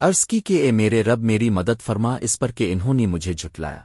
عرض کی کہ اے میرے رب میری مدد فرما، اس پر کہ انہوں نے مجھے جھٹلایا۔